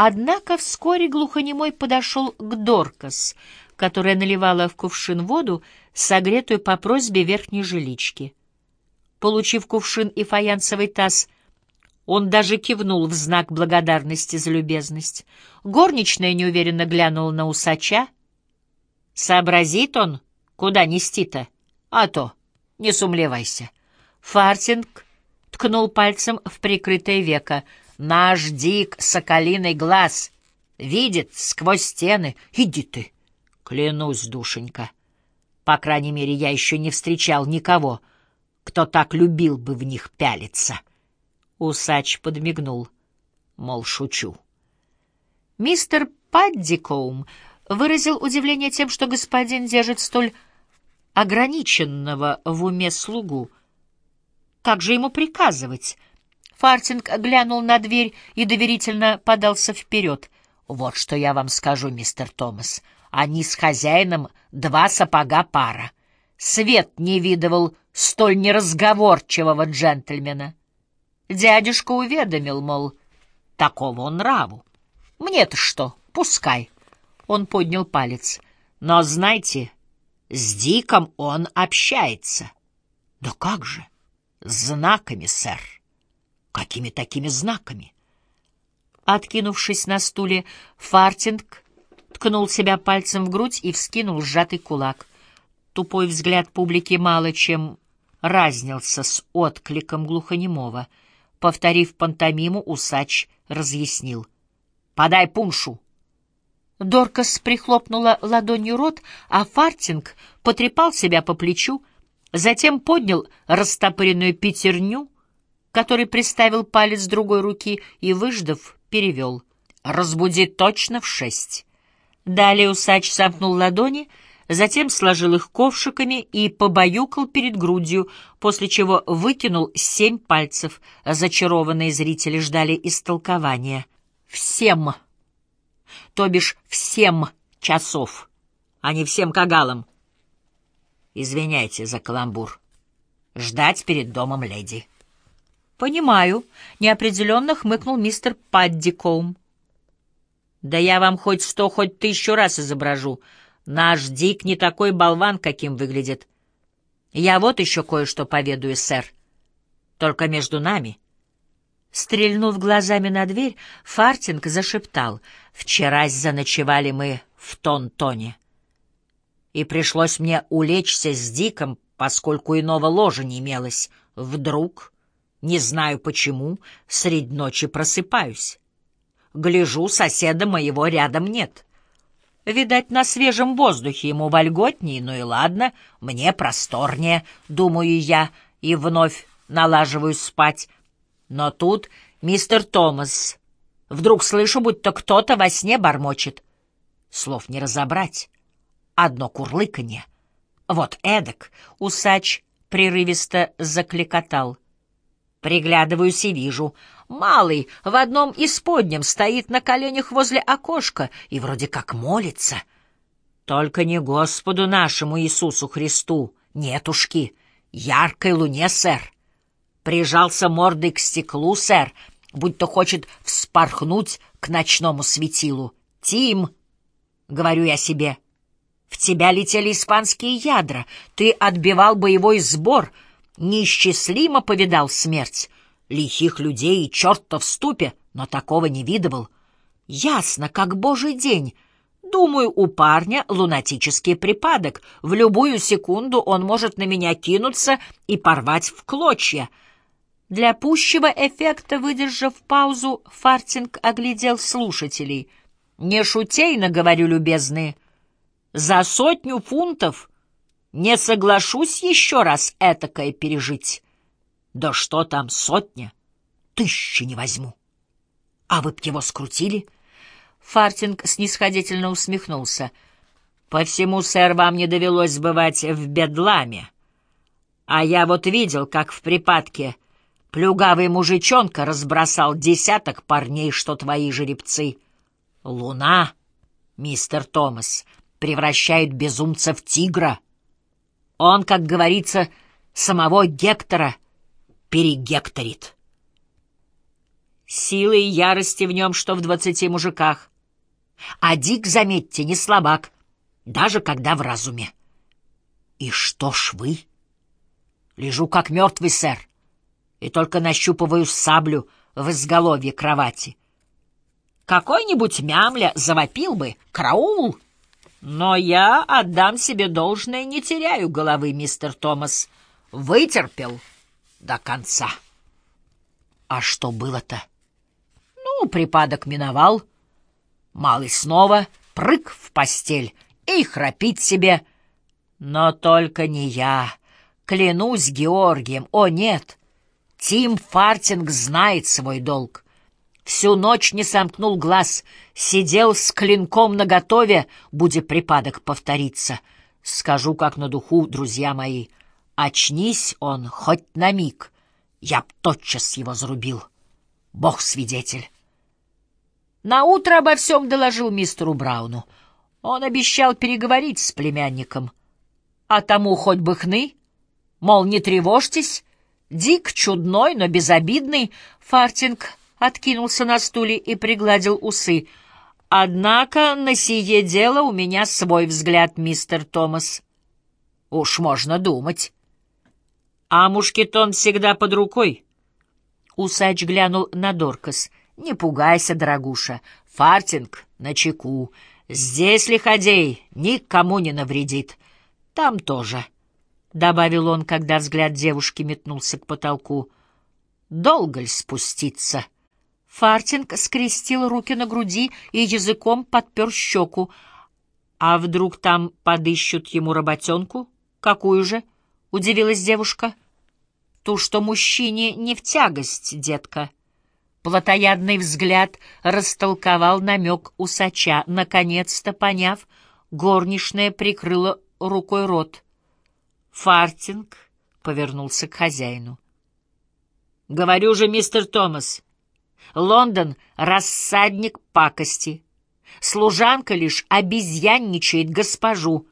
Однако вскоре глухонемой подошел к Доркас, которая наливала в кувшин воду, согретую по просьбе верхней жилички. Получив кувшин и фаянсовый таз, он даже кивнул в знак благодарности за любезность. Горничная неуверенно глянула на усача. «Сообразит он, куда нести-то? А то, не сумлевайся». Фартинг ткнул пальцем в прикрытое веко. «Наш Дик, соколиный глаз, видит сквозь стены. Иди ты!» «Клянусь, душенька, по крайней мере, я еще не встречал никого, кто так любил бы в них пялиться». Усач подмигнул, мол, шучу. Мистер Паддикоум выразил удивление тем, что господин держит столь ограниченного в уме слугу. Как же ему приказывать? Фартинг глянул на дверь и доверительно подался вперед. «Вот что я вам скажу, мистер Томас. Они с хозяином два сапога пара. Свет не видывал столь неразговорчивого джентльмена. Дядюшка уведомил, мол, такого он нраву. Мне-то что, пускай. Он поднял палец. Но, знаете, с Диком он общается. Да как же? Знаками, сэр. Какими такими знаками? Откинувшись на стуле, Фартинг ткнул себя пальцем в грудь и вскинул сжатый кулак. Тупой взгляд публики мало чем разнился с откликом глухонемого — Повторив пантомиму, усач разъяснил. «Подай пуншу!» Доркас прихлопнула ладонью рот, а Фартинг потрепал себя по плечу, затем поднял растопыренную пятерню, который приставил палец другой руки и, выждав, перевел. «Разбуди точно в шесть». Далее усач сомкнул ладони — затем сложил их ковшиками и побаюкал перед грудью, после чего выкинул семь пальцев. Зачарованные зрители ждали истолкования. «Всем!» то бишь всем часов, а не всем кагалам. Извиняйте за каламбур. Ждать перед домом леди. Понимаю, неопределенно хмыкнул мистер Паддикоум. Да я вам хоть сто, хоть тысячу раз изображу, Наш Дик не такой болван, каким выглядит. Я вот еще кое-что поведаю, сэр. Только между нами. Стрельнув глазами на дверь, Фартинг зашептал. Вчера заночевали мы в Тон-Тоне. И пришлось мне улечься с Диком, поскольку иного ложа не имелось. Вдруг, не знаю почему, средь ночи просыпаюсь. Гляжу, соседа моего рядом нет. Видать, на свежем воздухе ему вольготнее, ну и ладно, мне просторнее, думаю я, и вновь налаживаюсь спать. Но тут мистер Томас. Вдруг слышу, будто кто-то во сне бормочет. Слов не разобрать. Одно курлыканье. Вот эдак усач прерывисто закликотал. Приглядываюсь и вижу — Малый в одном из подням стоит на коленях возле окошка и вроде как молится. Только не Господу нашему Иисусу Христу, нетушки, яркой луне, сэр. Прижался мордой к стеклу, сэр, будто хочет вспорхнуть к ночному светилу. «Тим!» — говорю я себе. «В тебя летели испанские ядра, ты отбивал боевой сбор, неисчислимо повидал смерть» лихих людей и черта в ступе, но такого не видывал. Ясно, как божий день. Думаю, у парня лунатический припадок. В любую секунду он может на меня кинуться и порвать в клочья. Для пущего эффекта, выдержав паузу, Фартинг оглядел слушателей. «Не шутейно, — говорю, любезные, — за сотню фунтов не соглашусь еще раз этакое пережить». Да что там, сотня? Тысячи не возьму. А вы б его скрутили? Фартинг снисходительно усмехнулся. По всему, сэр, вам не довелось бывать в бедламе. А я вот видел, как в припадке плюгавый мужичонка разбросал десяток парней, что твои жеребцы. Луна, мистер Томас, превращает безумца в тигра. Он, как говорится, самого Гектора — перегекторит. Силы и ярости в нем, что в двадцати мужиках. А Дик, заметьте, не слабак, даже когда в разуме. И что ж вы? Лежу как мертвый, сэр, и только нащупываю саблю в изголовье кровати. Какой-нибудь мямля завопил бы «Караул!» Но я отдам себе должное, не теряю головы, мистер Томас. Вытерпел до конца. А что было-то? Ну, припадок миновал. Малый снова прыг в постель и храпит себе. Но только не я. Клянусь Георгием, о нет. Тим Фартинг знает свой долг. Всю ночь не сомкнул глаз, сидел с клинком наготове, будет припадок повториться. Скажу как на духу, друзья мои, очнись он хоть на миг, я б тотчас его зарубил. Бог свидетель. На утро обо всем доложил мистеру Брауну. Он обещал переговорить с племянником. А тому хоть бы хны, мол, не тревожьтесь, Дик чудной, но безобидный, Фартинг откинулся на стуле и пригладил усы. «Однако на сие дело у меня свой взгляд, мистер Томас. Уж можно думать». «А мушкетон всегда под рукой?» Усач глянул на Доркас. «Не пугайся, дорогуша. Фартинг на чеку. Здесь лиходей никому не навредит. Там тоже», — добавил он, когда взгляд девушки метнулся к потолку. «Долго ли спуститься?» Фартинг скрестил руки на груди и языком подпер щеку. «А вдруг там подыщут ему работенку? Какую же?» — удивилась девушка. «Ту, что мужчине не в тягость, детка». Платоядный взгляд растолковал намек усача. Наконец-то, поняв, горничная прикрыла рукой рот. Фартинг повернулся к хозяину. — Говорю же, мистер Томас, Лондон — рассадник пакости. Служанка лишь обезьянничает госпожу.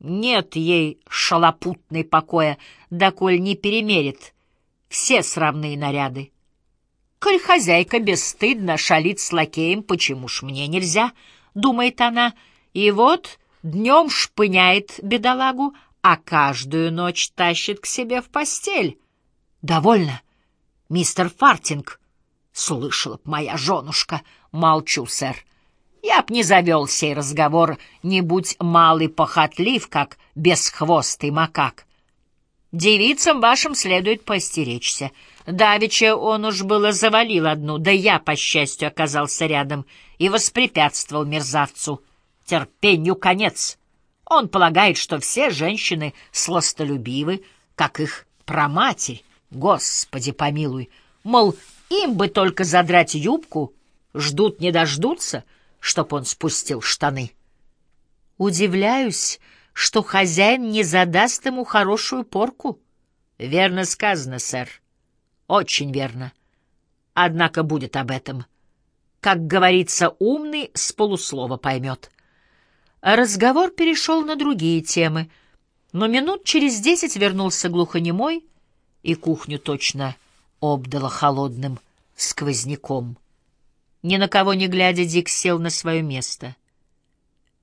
Нет ей шалопутной покоя, доколь не перемерит все сравные наряды. Коль хозяйка бесстыдно шалит с лакеем, почему ж мне нельзя, думает она, и вот днем шпыняет бедолагу, а каждую ночь тащит к себе в постель. Довольно, мистер Фартинг, Слышала б моя женушка. Молчу, сэр. Я б не завел сей разговор, не будь малый похотлив, как бесхвостый макак. Девицам вашим следует постеречься. Давеча он уж было завалил одну, да я, по счастью, оказался рядом и воспрепятствовал мерзавцу. Терпенью конец. Он полагает, что все женщины сластолюбивы, как их проматерь. Господи помилуй! Мол, им бы только задрать юбку, ждут не дождутся, чтоб он спустил штаны. Удивляюсь, что хозяин не задаст ему хорошую порку. Верно сказано, сэр. Очень верно. Однако будет об этом. Как говорится, умный с полуслова поймет. Разговор перешел на другие темы, но минут через десять вернулся глухонемой, и кухню точно обдало холодным сквозняком. Ни на кого не глядя, Дик сел на свое место.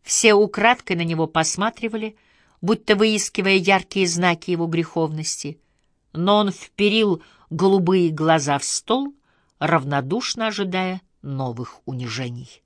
Все украдкой на него посматривали, будто выискивая яркие знаки его греховности, но он вперил голубые глаза в стол, равнодушно ожидая новых унижений.